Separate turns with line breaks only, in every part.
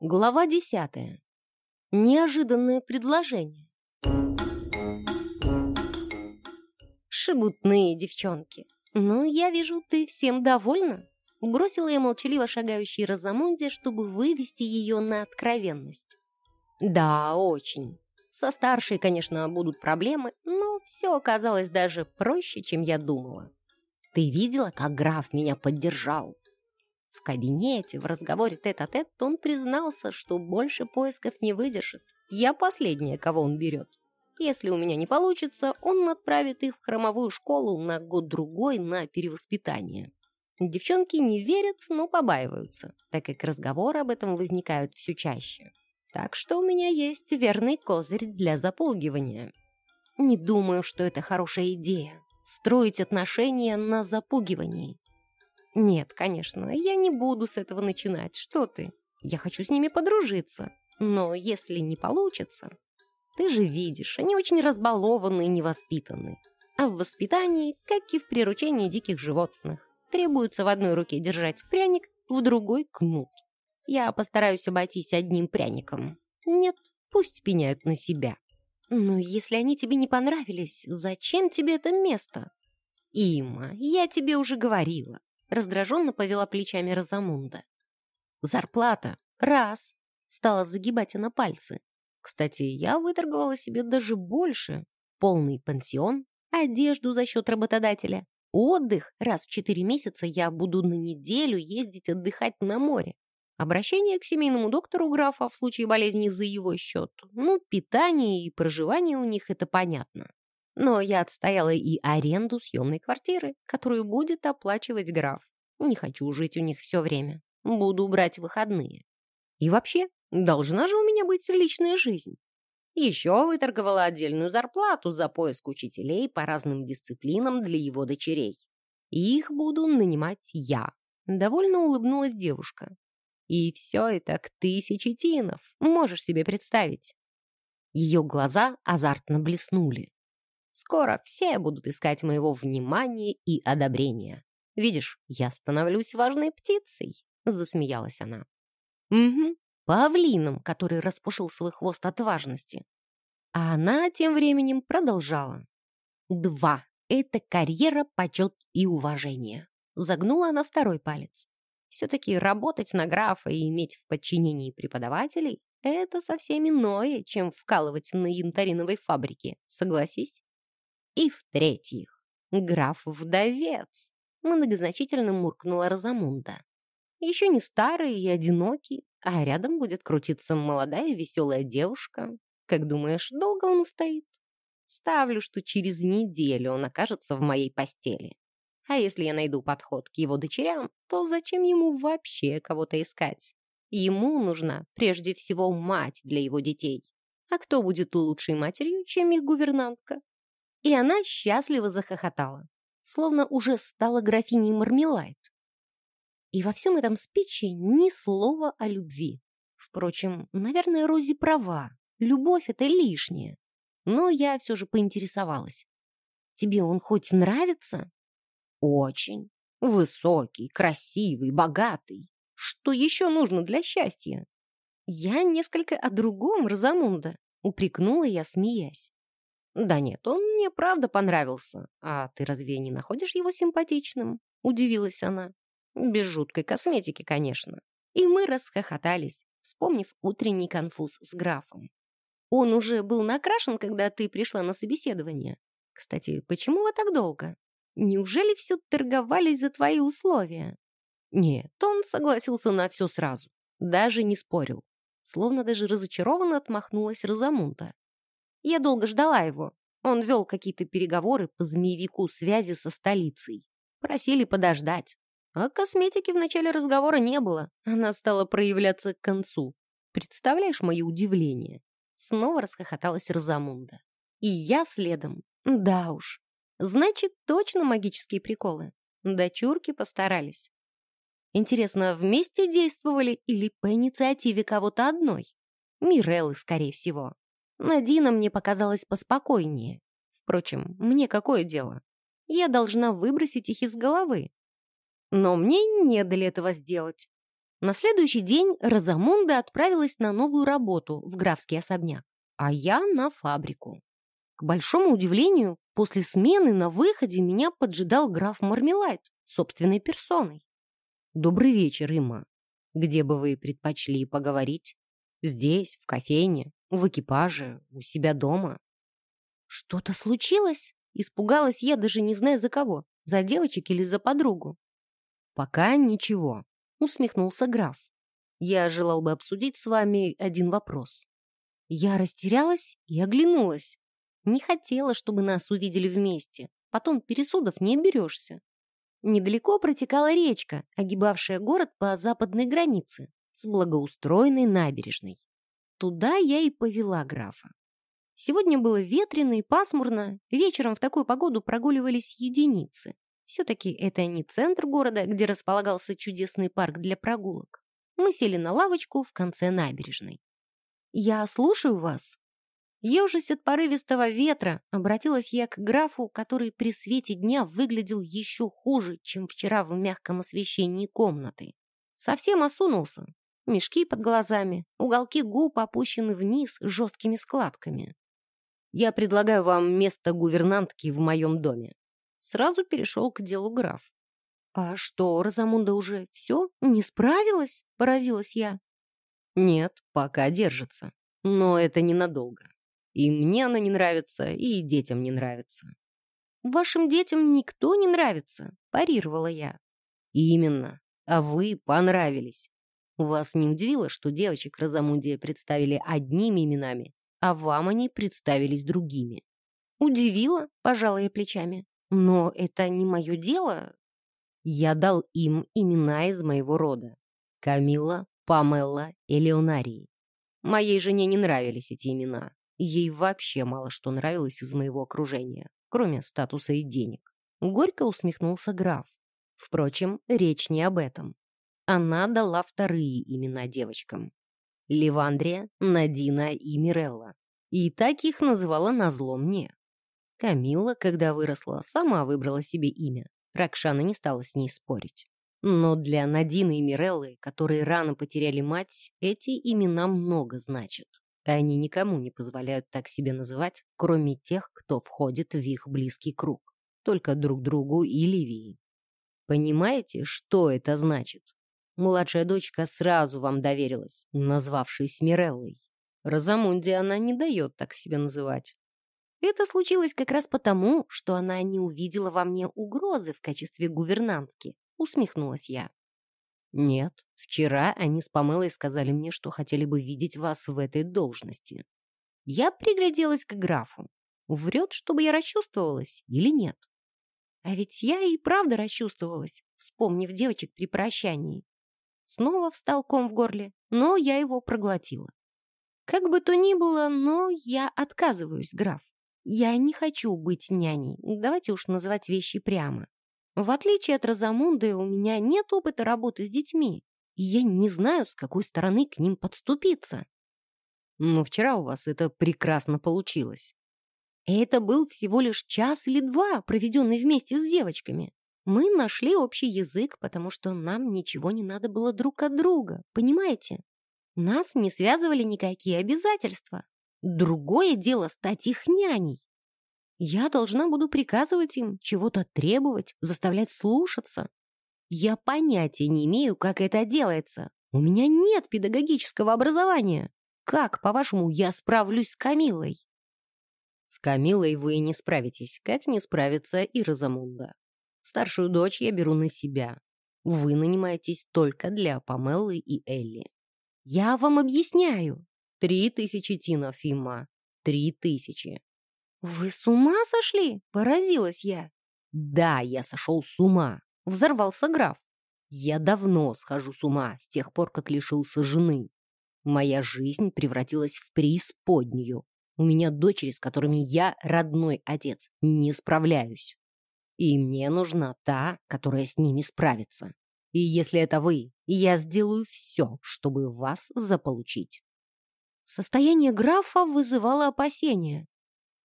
Глава десятая. Неожиданное предложение. Шебутные девчонки. Ну, я вижу, ты всем довольна? Бросила я молчаливо шагающей Розамунде, чтобы вывести ее на откровенность. Да, очень. Со старшей, конечно, будут проблемы, но все оказалось даже проще, чем я думала. Ты видела, как граф меня поддержал? В кабинете, в разговоре тет-а-тет, -тет, он признался, что больше поисков не выдержит. Я последняя, кого он берет. Если у меня не получится, он отправит их в хромовую школу на год-другой на перевоспитание. Девчонки не верят, но побаиваются, так как разговоры об этом возникают все чаще. Так что у меня есть верный козырь для запугивания. Не думаю, что это хорошая идея — строить отношения на запугивании. Нет, конечно, я не буду с этого начинать. Что ты? Я хочу с ними подружиться. Но если не получится... Ты же видишь, они очень разбалованы и невоспитаны. А в воспитании, как и в приручении диких животных, требуется в одной руке держать пряник, в другой — кнут. Я постараюсь обойтись одним пряником. Нет, пусть пеняют на себя. Но если они тебе не понравились, зачем тебе это место? Има, я тебе уже говорила. Раздраженно повела плечами Розамунда. Зарплата. Раз. Стала загибать она пальцы. Кстати, я выторговала себе даже больше. Полный пансион, одежду за счет работодателя, отдых. Раз в четыре месяца я буду на неделю ездить отдыхать на море. Обращение к семейному доктору графа в случае болезни за его счет. Ну, питание и проживание у них это понятно. Но я отстояла и аренду съемной квартиры, которую будет оплачивать граф. Не хочу жить у них все время. Буду брать выходные. И вообще, должна же у меня быть личная жизнь. Еще выторговала отдельную зарплату за поиск учителей по разным дисциплинам для его дочерей. Их буду нанимать я. Довольно улыбнулась девушка. И все это к тысяче тинов, можешь себе представить. Ее глаза азартно блеснули. Скоро все будут искать моего внимания и одобрения. Видишь, я становлюсь важной птицей», — засмеялась она. «Угу, павлином, который распушил свой хвост от важности». А она тем временем продолжала. «Два. Это карьера, почет и уважение». Загнула она второй палец. Все-таки работать на графа и иметь в подчинении преподавателей — это совсем иное, чем вкалывать на янтариновой фабрике, согласись? И в-третьих, граф-вдовец, многозначительно муркнула Розамунда. Еще не старый и одинокий, а рядом будет крутиться молодая веселая девушка. Как думаешь, долго он устоит? Ставлю, что через неделю он окажется в моей постели. А если я найду подход к его дочерям, то зачем ему вообще кого-то искать? Ему нужна прежде всего мать для его детей. А кто будет лучшей матерью, чем их гувернантка? И она счастливо захохотала, словно уже стала графиней Мармелайт. И во всем этом спиче ни слова о любви. Впрочем, наверное, Рози права. Любовь — это лишнее. Но я все же поинтересовалась. Тебе он хоть нравится? Очень. Высокий, красивый, богатый. Что еще нужно для счастья? Я несколько о другом, Розамунда, упрекнула я, смеясь. «Да нет, он мне правда понравился. А ты разве не находишь его симпатичным?» — удивилась она. Без жуткой косметики, конечно. И мы расхохотались, вспомнив утренний конфуз с графом. Он уже был накрашен, когда ты пришла на собеседование. Кстати, почему вы так долго? Неужели все торговались за твои условия? Нет, он согласился на все сразу. Даже не спорил. Словно даже разочарованно отмахнулась Розамунта. Я долго ждала его. Он вел какие-то переговоры по змеевику связи со столицей. Просили подождать. А косметики в начале разговора не было. Она стала проявляться к концу. Представляешь мое удивление? Снова расхохоталась Розамунда. И я следом. Да уж. Значит, точно магические приколы. Дочурки постарались. Интересно, вместе действовали или по инициативе кого-то одной? Миреллы, скорее всего. Надина мне показалась поспокойнее. Впрочем, мне какое дело? Я должна выбросить их из головы. Но мне не дали этого сделать. На следующий день Розамунда отправилась на новую работу в графский особняк, а я на фабрику. К большому удивлению, после смены на выходе меня поджидал граф Мармелайт собственной персоной. «Добрый вечер, Имма. Где бы вы предпочли поговорить? Здесь, в кофейне, в экипаже, у себя дома?» «Что-то случилось?» Испугалась я, даже не зная за кого, за девочек или за подругу. «Пока ничего», — усмехнулся граф. «Я желал бы обсудить с вами один вопрос». Я растерялась и оглянулась. Не хотела, чтобы нас увидели вместе. Потом пересудов не оберешься. Недалеко протекала речка, огибавшая город по западной границе, с благоустроенной набережной. Туда я и повела графа. Сегодня было ветрено и пасмурно, вечером в такую погоду прогуливались единицы. Все-таки это не центр города, где располагался чудесный парк для прогулок. Мы сели на лавочку в конце набережной. «Я слушаю вас». Ежась от порывистого ветра, обратилась я к графу, который при свете дня выглядел еще хуже, чем вчера в мягком освещении комнаты. Совсем осунулся. Мешки под глазами, уголки губ опущены вниз жесткими складками. Я предлагаю вам место гувернантки в моем доме». Сразу перешел к делу граф. «А что, Розамунда уже все? Не справилась?» – поразилась я. «Нет, пока держится. Но это ненадолго. И мне она не нравится, и детям не нравится». «Вашим детям никто не нравится», – парировала я. «Именно. А вы понравились. Вас не удивило, что девочек Розамундия представили одними именами, а вам они представились другими. Удивило, пожала я плечами. Но это не мое дело. Я дал им имена из моего рода. Камила, Памелла и Леонарий. Моей жене не нравились эти имена. Ей вообще мало что нравилось из моего окружения, кроме статуса и денег. Горько усмехнулся граф. Впрочем, речь не об этом. Она дала вторые имена девочкам. Ливандрия, Надина и Мирелла. И так их называла назло мне. Камила, когда выросла, сама выбрала себе имя. Ракшана не стала с ней спорить. Но для Надины и Миреллы, которые рано потеряли мать, эти имена много значат. Они никому не позволяют так себе называть, кроме тех, кто входит в их близкий круг. Только друг другу и Ливии. Понимаете, что это значит? Младшая дочка сразу вам доверилась, назвавшись Миреллой. Розамунде она не дает так себя называть. Это случилось как раз потому, что она не увидела во мне угрозы в качестве гувернантки, усмехнулась я. Нет, вчера они с Памелой сказали мне, что хотели бы видеть вас в этой должности. Я пригляделась к графу. Врет, чтобы я расчувствовалась или нет? А ведь я и правда расчувствовалась, вспомнив девочек при прощании. Снова встал ком в горле, но я его проглотила. Как бы то ни было, но я отказываюсь, граф. Я не хочу быть няней, давайте уж называть вещи прямо. В отличие от Розамунды, у меня нет опыта работы с детьми, и я не знаю, с какой стороны к ним подступиться. Но вчера у вас это прекрасно получилось. Это был всего лишь час или два, проведенный вместе с девочками. Мы нашли общий язык, потому что нам ничего не надо было друг от друга, понимаете? Нас не связывали никакие обязательства. Другое дело стать их няней. Я должна буду приказывать им, чего-то требовать, заставлять слушаться. Я понятия не имею, как это делается. У меня нет педагогического образования. Как, по-вашему, я справлюсь с Камилой? С Камилой вы не справитесь, как не справится и Розамунда. Старшую дочь я беру на себя. Вы нанимаетесь только для Памеллы и Элли. Я вам объясняю. Три тысячи тинов, Фима. Три тысячи. Вы с ума сошли? Поразилась я. Да, я сошел с ума. Взорвался граф. Я давно схожу с ума, с тех пор, как лишился жены. Моя жизнь превратилась в преисподнюю. У меня дочери, с которыми я, родной отец, не справляюсь. И мне нужна та, которая с ними справится. И если это вы, я сделаю все, чтобы вас заполучить. Состояние графа вызывало опасения.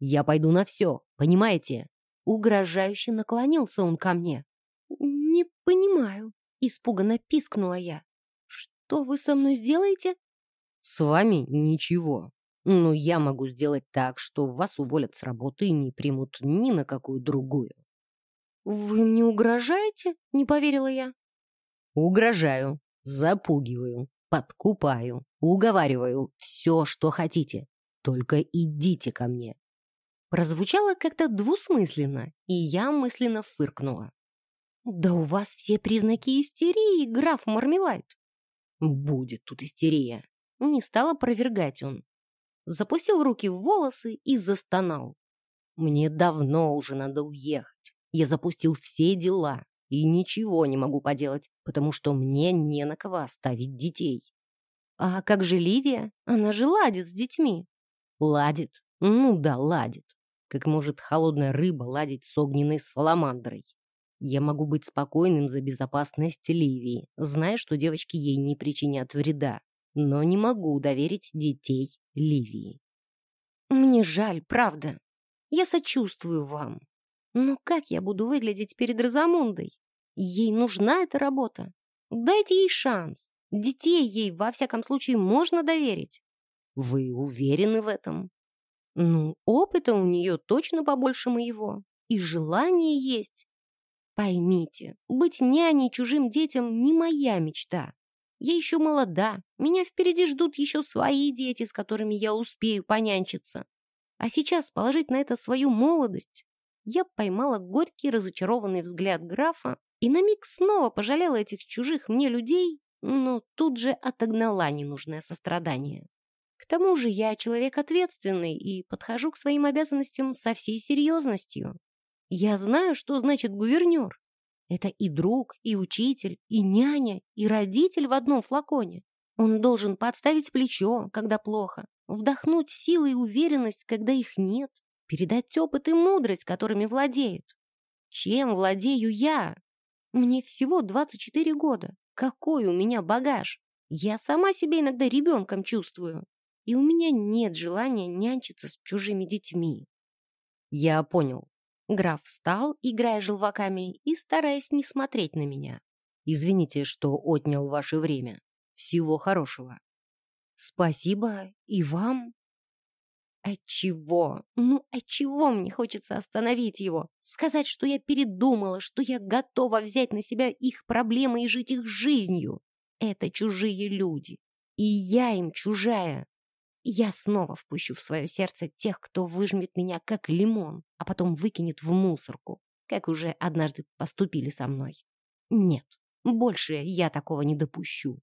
Я пойду на все, понимаете? Угрожающе наклонился он ко мне. «Не понимаю», — испуганно пискнула я. Что вы со мной сделаете?
С вами ничего. Но я могу сделать так, что вас уволят с работы и не примут ни на какую другую.
Вы мне угрожаете? Не поверила я.
Угрожаю, запугиваю, подкупаю, уговариваю, все, что хотите. Только идите ко мне.
Прозвучало как-то двусмысленно, и я мысленно фыркнула. «Да у вас все признаки истерии, граф Мармелайт!»
«Будет тут истерия!»
Не стал опровергать он. Запустил руки в волосы и застонал.
«Мне давно уже надо уехать. Я запустил все дела и ничего не могу поделать, потому что мне не на кого оставить детей».
«А как же Ливия? Она же ладит с детьми».
«Ладит? Ну да, ладит. Как может холодная рыба ладить с огненной саламандрой. Я могу быть спокойным за безопасность Ливии, зная, что девочки ей не причинят вреда, но не могу доверить детей Ливии.
Мне жаль, правда. Я сочувствую вам. Но как я буду выглядеть перед Розамундой? Ей нужна эта работа. Дайте ей шанс. Детей ей, во всяком случае, можно доверить.
Вы уверены в этом?
Ну, опыта у нее точно побольше моего. И желание есть. Поймите, быть няней чужим детям не моя мечта. Я еще молода, меня впереди ждут еще свои дети, с которыми я успею понянчиться. А сейчас положить на это свою молодость. Я поймала горький разочарованный взгляд графа и на миг снова пожалела этих чужих мне людей, но тут же отогнала ненужное сострадание. К тому же я человек ответственный и подхожу к своим обязанностям со всей серьезностью. Я знаю, что значит гувернер. Это и друг, и учитель, и няня, и родитель в одном флаконе. Он должен подставить плечо, когда плохо, вдохнуть силы и уверенность, когда их нет, передать опыт и мудрость, которыми владеет. Чем владею я? Мне всего 24 года. Какой у меня багаж? Я сама себя иногда ребенком чувствую. И у меня нет желания нянчиться с чужими детьми.
Я понял.
Граф встал, играя желваками и стараясь не смотреть на меня.
«Извините, что отнял ваше время. Всего хорошего».
«Спасибо и вам». Отчего? Ну, отчего мне хочется остановить его? Сказать, что я передумала, что я готова взять на себя их проблемы и жить их жизнью. Это чужие люди. И я им чужая. Я снова впущу в свое сердце тех, кто выжмет меня как лимон, а потом выкинет в мусорку, как уже однажды поступили со мной. Нет, больше я такого не допущу.